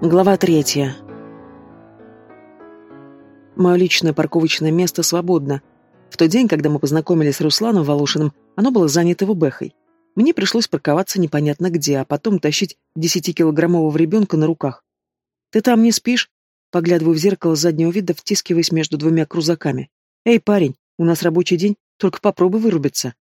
Глава третья. Мое личное парковочное место свободно. В тот день, когда мы познакомились с Русланом Волошиным, оно было занято его бэхой. Мне пришлось парковаться непонятно где, а потом тащить десятикилограммового ребенка на руках. «Ты там не спишь?» Поглядываю в зеркало заднего вида, втискиваясь между двумя крузаками. «Эй, парень, у нас рабочий день, только попробуй вырубиться».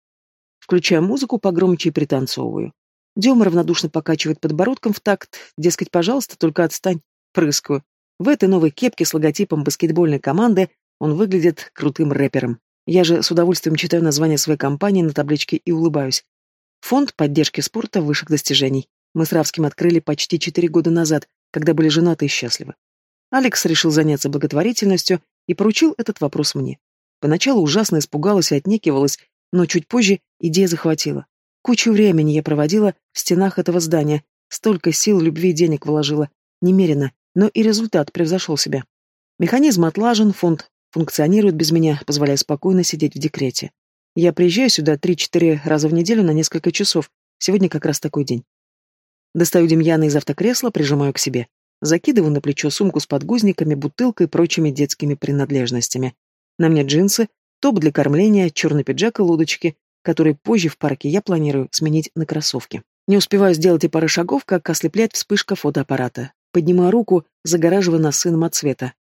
Включаю музыку погромче и пританцовываю. Дема равнодушно покачивает подбородком в такт, дескать, пожалуйста, только отстань, прыскаю. В этой новой кепке с логотипом баскетбольной команды он выглядит крутым рэпером. Я же с удовольствием читаю название своей компании на табличке и улыбаюсь. Фонд поддержки спорта высших достижений. Мы с Равским открыли почти четыре года назад, когда были женаты и счастливы. Алекс решил заняться благотворительностью и поручил этот вопрос мне. Поначалу ужасно испугалась и отнекивалась, но чуть позже идея захватила. Кучу времени я проводила в стенах этого здания, столько сил, любви и денег вложила. Немерено, но и результат превзошел себя. Механизм отлажен, фонд функционирует без меня, позволяя спокойно сидеть в декрете. Я приезжаю сюда 3-4 раза в неделю на несколько часов. Сегодня как раз такой день. Достаю Демьяна из автокресла, прижимаю к себе. Закидываю на плечо сумку с подгузниками, бутылкой и прочими детскими принадлежностями. На мне джинсы, топ для кормления, черный пиджак и лодочки, который позже в парке я планирую сменить на кроссовки. Не успеваю сделать и пары шагов, как ослепляет вспышка фотоаппарата. Поднимаю руку, загораживая нас сыном от света.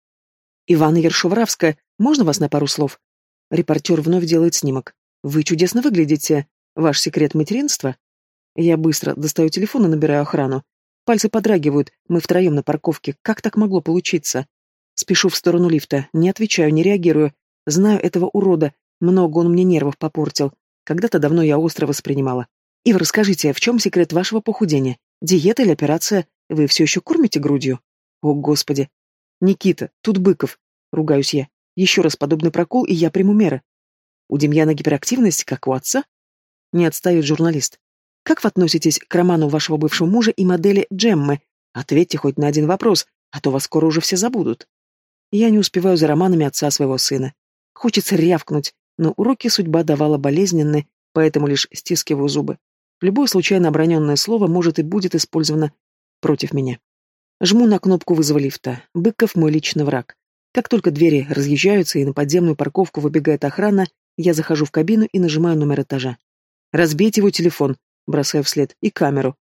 «Ивана Ершовравская, можно вас на пару слов?» Репортер вновь делает снимок. «Вы чудесно выглядите. Ваш секрет материнства?» Я быстро достаю телефон и набираю охрану. Пальцы подрагивают, мы втроем на парковке. Как так могло получиться? Спешу в сторону лифта, не отвечаю, не реагирую. Знаю этого урода, много он мне нервов попортил. Когда-то давно я остро воспринимала. И вы расскажите, в чем секрет вашего похудения? Диета или операция? Вы все еще кормите грудью? О, Господи! Никита, тут Быков. Ругаюсь я. Еще раз подобный прокол, и я приму меры. У Демьяна гиперактивность, как у отца? Не отстает журналист. Как вы относитесь к роману вашего бывшего мужа и модели Джеммы? Ответьте хоть на один вопрос, а то вас скоро уже все забудут. Я не успеваю за романами отца своего сына. Хочется рявкнуть, но уроки судьба давала болезненные, поэтому лишь стискиваю зубы. Любое случайно оброненное слово может и будет использовано против меня. Жму на кнопку вызова лифта. Быков мой личный враг. Как только двери разъезжаются и на подземную парковку выбегает охрана, я захожу в кабину и нажимаю номер этажа. «Разбейте его телефон», бросаю вслед, и камеру.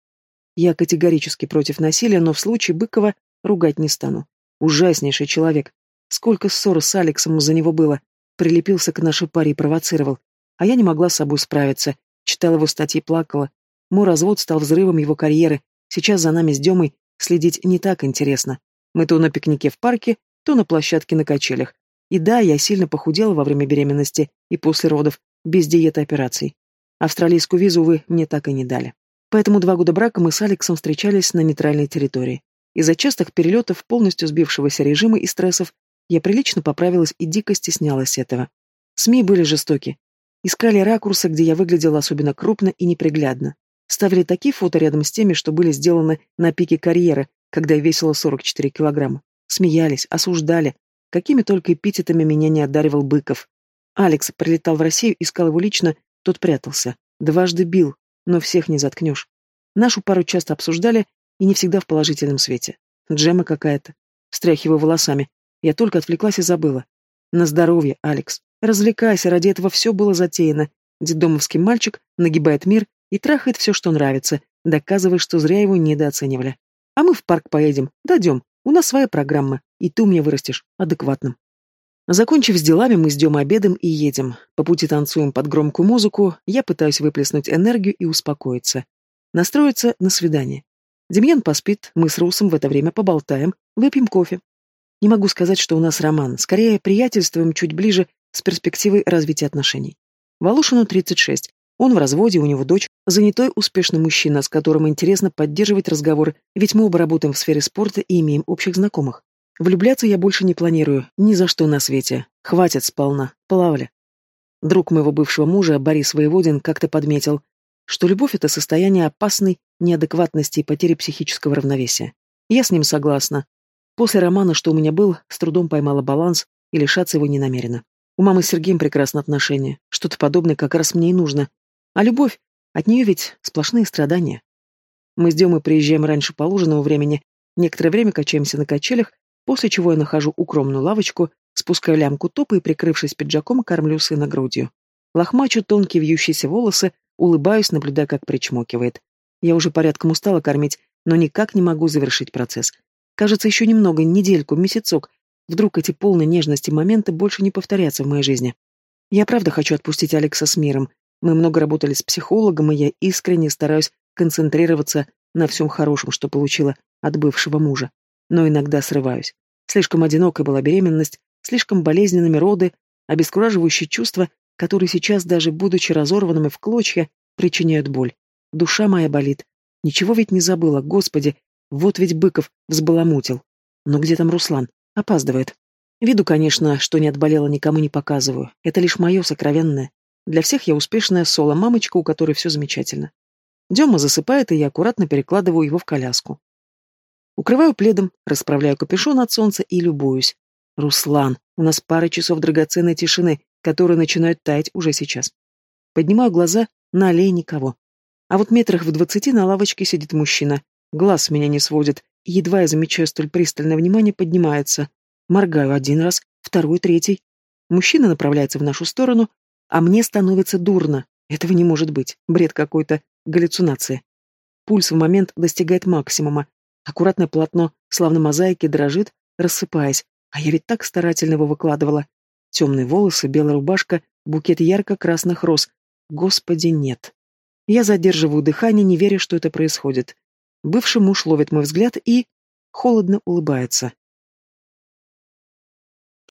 Я категорически против насилия, но в случае Быкова ругать не стану. Ужаснейший человек. Сколько ссор с Алексом за него было прилепился к нашей паре и провоцировал. А я не могла с собой справиться. Читала его статьи плакала. Мой развод стал взрывом его карьеры. Сейчас за нами с Демой следить не так интересно. Мы то на пикнике в парке, то на площадке на качелях. И да, я сильно похудела во время беременности и после родов, без диеты операций. Австралийскую визу, увы, мне так и не дали. Поэтому два года брака мы с Алексом встречались на нейтральной территории. Из-за частых перелетов, полностью сбившегося режима и стрессов, я прилично поправилась и дико стеснялась этого. СМИ были жестоки. Искали ракурсы, где я выглядела особенно крупно и неприглядно. Ставили такие фото рядом с теми, что были сделаны на пике карьеры, когда я весила 44 килограмма. Смеялись, осуждали. Какими только эпитетами меня не одаривал Быков. Алекс прилетал в Россию, искал его лично, тот прятался. Дважды бил, но всех не заткнешь. Нашу пару часто обсуждали, и не всегда в положительном свете. Джема какая-то. Встряхиваю волосами. Я только отвлеклась и забыла. На здоровье, Алекс. Развлекайся, ради этого все было затеяно. Дедомовский мальчик нагибает мир и трахает все, что нравится, доказывая, что зря его недооценивали. А мы в парк поедем, дойдем. У нас своя программа, и ты у меня вырастешь адекватным. Закончив с делами, мы с Демой обедом и едем. По пути танцуем под громкую музыку, я пытаюсь выплеснуть энергию и успокоиться. Настроиться на свидание. Демьян поспит, мы с Русом в это время поболтаем, выпьем кофе. Не могу сказать, что у нас роман, скорее приятельствуем чуть ближе с перспективой развития отношений. Волошину 36. Он в разводе, у него дочь, занятой успешный мужчина, с которым интересно поддерживать разговоры, ведь мы оба работаем в сфере спорта и имеем общих знакомых. Влюбляться я больше не планирую, ни за что на свете. Хватит сполна, плавали. Друг моего бывшего мужа, Борис Воеводин, как-то подметил, что любовь — это состояние опасной неадекватности и потери психического равновесия. Я с ним согласна, После романа, что у меня был, с трудом поймала баланс и лишаться его не намерена. У мамы с Сергеем прекрасные отношения. Что-то подобное как раз мне и нужно. А любовь? От нее ведь сплошные страдания. Мы с Демой приезжаем раньше положенного времени, Некоторое время качаемся на качелях, после чего я нахожу укромную лавочку, спускаю лямку топа и, прикрывшись пиджаком, кормлю сына грудью. Лохмачу тонкие вьющиеся волосы, улыбаюсь, наблюдая, как причмокивает. Я уже порядком устала кормить, но никак не могу завершить процесс. Кажется, еще немного, недельку, месяцок. Вдруг эти полные нежности моменты больше не повторятся в моей жизни. Я правда хочу отпустить Алекса с миром. Мы много работали с психологом, и я искренне стараюсь концентрироваться на всем хорошем, что получила от бывшего мужа. Но иногда срываюсь. Слишком одинокая была беременность, слишком болезненными роды, обескураживающие чувства, которые сейчас, даже будучи разорванными в клочья, причиняют боль. Душа моя болит. Ничего ведь не забыла, господи, вот ведь Быков взбаламутил. Но где там Руслан? Опаздывает. Виду, конечно, что не отболела, никому не показываю. Это лишь мое сокровенное. Для всех я успешная соло-мамочка, у которой все замечательно. Дема засыпает, и я аккуратно перекладываю его в коляску. Укрываю пледом, расправляю капюшон от солнца и любуюсь. Руслан, у нас пара часов драгоценной тишины, которые начинают таять уже сейчас. Поднимаю глаза, на аллее никого. А вот метрах в двадцати на лавочке сидит мужчина. Глаз меня не сводит, едва я замечаю столь пристальное внимание, поднимается. Моргаю один раз, второй, третий. Мужчина направляется в нашу сторону, а мне становится дурно. Этого не может быть. Бред какой-то, галлюцинация. Пульс в момент достигает максимума. Аккуратное полотно, славно мозаики, дрожит, рассыпаясь. А я ведь так старательно его выкладывала. Темные волосы, белая рубашка, букет ярко-красных роз. Господи, нет. Я задерживаю дыхание, не веря, что это происходит. Бывший муж ловит мой взгляд и... холодно улыбается.